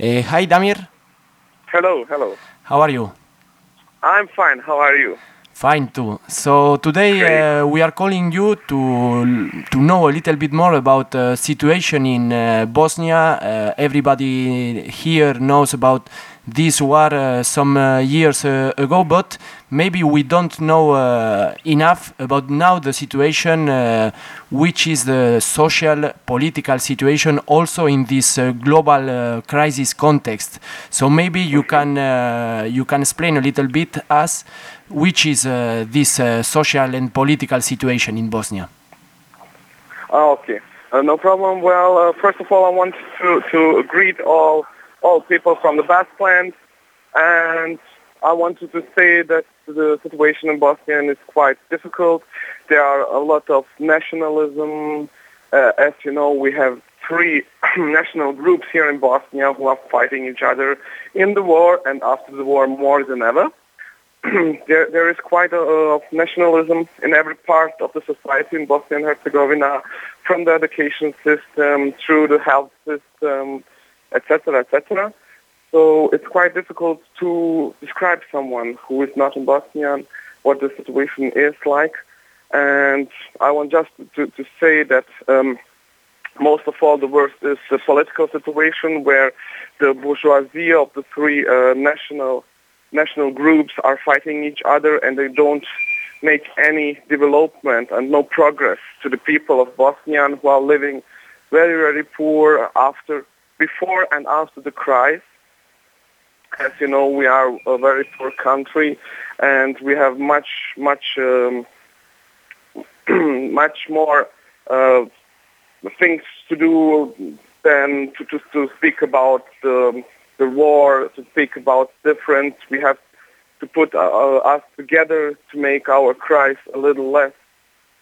Uh, hi, Damir. Hello, hello. How are you? I'm fine. How are you? Fine too. So today uh, we are calling you to to know a little bit more about the situation in uh, Bosnia. Uh, everybody here knows about this war uh, some uh, years uh, ago, but maybe we don't know uh, enough about now the situation, which is the social political situation also in this global crisis context. So maybe you can you can explain a little bit us which is this social and political situation in Bosnia. Oh, okay. Uh, no problem. Well, uh, first of all, I want to, to greet all all people from the Basque and I wanted to say that the situation in Bosnia is quite difficult. There are a lot of nationalism. Uh, as you know, we have three national groups here in Bosnia who are fighting each other in the war and after the war more than ever. there, there is quite a of nationalism in every part of the society in Bosnia and Herzegovina, from the education system through the health system, etc., etc. So it's quite difficult to describe someone who is not in Bosnia what the situation is like. And I want just to, to say that um, most of all the worst is the political situation where the bourgeoisie of the three uh, national national groups are fighting each other and they don't make any development and no progress to the people of Bosnia who are living very, very poor after, before and after the crisis. As you know, we are a very poor country and we have much, much, um, much more uh, things to do than to, to, to speak about the, the war, to speak about difference. We have to put uh, us together to make our cries a little less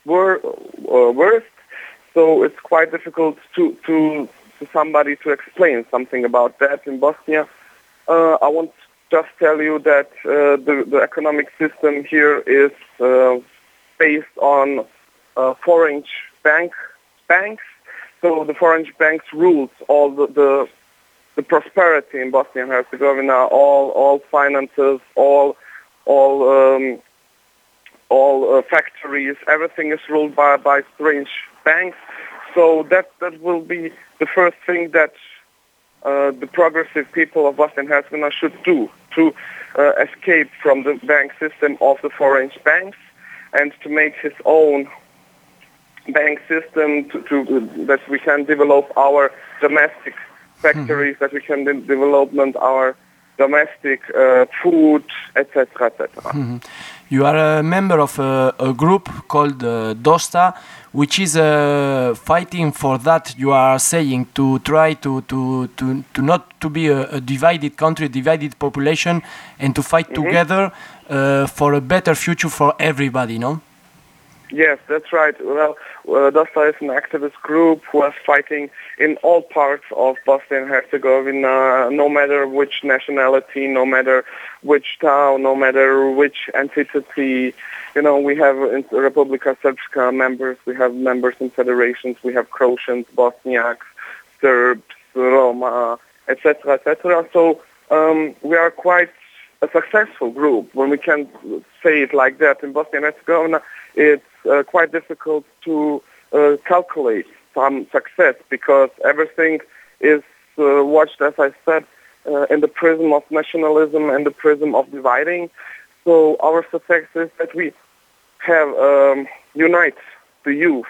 wor- uh, worse. So it's quite difficult to, to, to somebody to explain something about that in Bosnia. Uh, I want just tell you that uh, the, the economic system here is uh, based on uh, foreign bank banks. So the foreign banks rules all the, the the prosperity in Bosnia and Herzegovina, all all finances, all all um, all uh, factories, everything is ruled by by strange banks. So that that will be the first thing that uh, the progressive people of Bosnia and Herzegovina should do to uh, escape from the bank system of the foreign banks and to make his own bank system to, to that we can develop our domestic factories, that we can de- development our domestic uh, food, etc., etc. You are a member of a, a group called uh, DOSTA, which is uh, fighting for that. You are saying to try to to to, to not to be a, a divided country, divided population, and to fight together uh, for a better future for everybody. No. Yes, that's right. Well, uh, DOSTA is an activist group who is fighting in all parts of Bosnia and Herzegovina, no matter which nationality, no matter which town, no matter which entity. You know, we have in Republika Srpska members, we have members in federations, we have Croatians, Bosniaks, Serbs, Roma, etc., etc. So um, we are quite a successful group when we can say it like that in Bosnia and Herzegovina. It's uh, quite difficult to uh, calculate some success because everything is uh, watched, as I said, uh, in the prism of nationalism and the prism of dividing. So our success is that we have um, unite the youth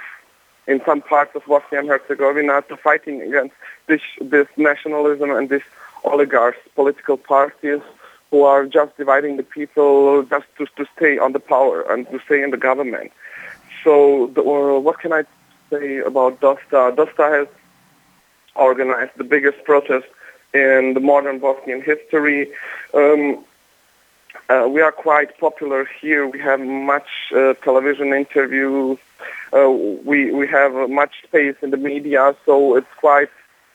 in some parts of Bosnia and Herzegovina to fighting against this, this nationalism and this oligarchs, political parties who are just dividing the people just to, to stay on the power and to stay in the government. So the, uh, what can I say about DOSTA? DOSTA has organized the biggest protest in the modern Bosnian history. Um, uh, we are quite popular here. We have much uh, television interviews. Uh, we we have uh, much space in the media, so it's quite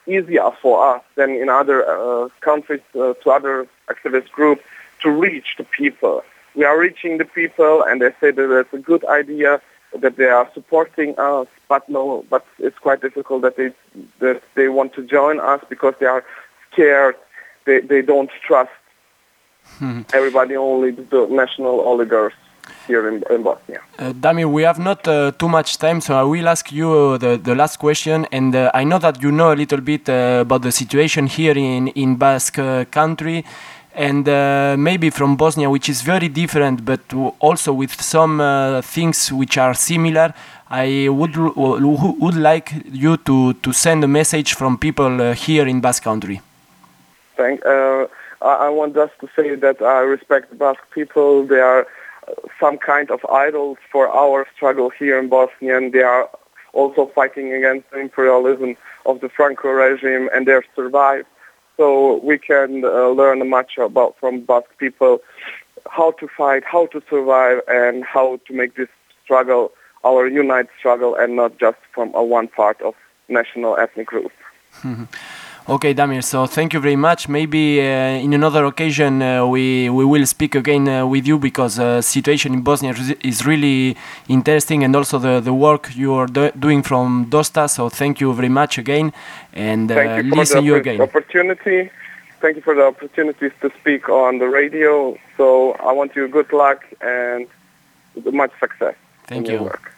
easier for us than in other uh, countries to other activist groups to reach the people. We are reaching the people, and they say that it's a good idea that they are supporting us, but no, but it's quite difficult that they that they want to join us because they are scared. They they don't trust Mhm. everybody, only the national oligarchs here in, in Bosnia. Uh, Damir, we have not uh, too much time, so I will ask you uh, the, the last question. And uh, I know that you know a little bit uh, about the situation here in, in Basque uh, country and uh, maybe from Bosnia, which is very different, but also with some uh, things which are similar. I would, would like you to, to send a message from people uh, here in Basque country. Thank. Uh, I, want just to say that I respect Basque people. They are uh, some kind of idols for our struggle here in Bosnia, and they are also fighting against the imperialism of the Franco regime, and they have survived. So we can uh, learn much about from Basque people how to fight, how to survive, and how to make this struggle our united struggle, and not just from a one part of national ethnic group. Okay, Damir. So thank you very much. Maybe uh, in another occasion uh, we we will speak again uh, with you because uh, situation in Bosnia is- really interesting and also the, the work you are do- doing from Dosta. So thank you very much again and uh, Thank you listen the you again. opportunity. Thank you for the opportunities to speak on the radio. So I want you good luck and much success Thank you. work.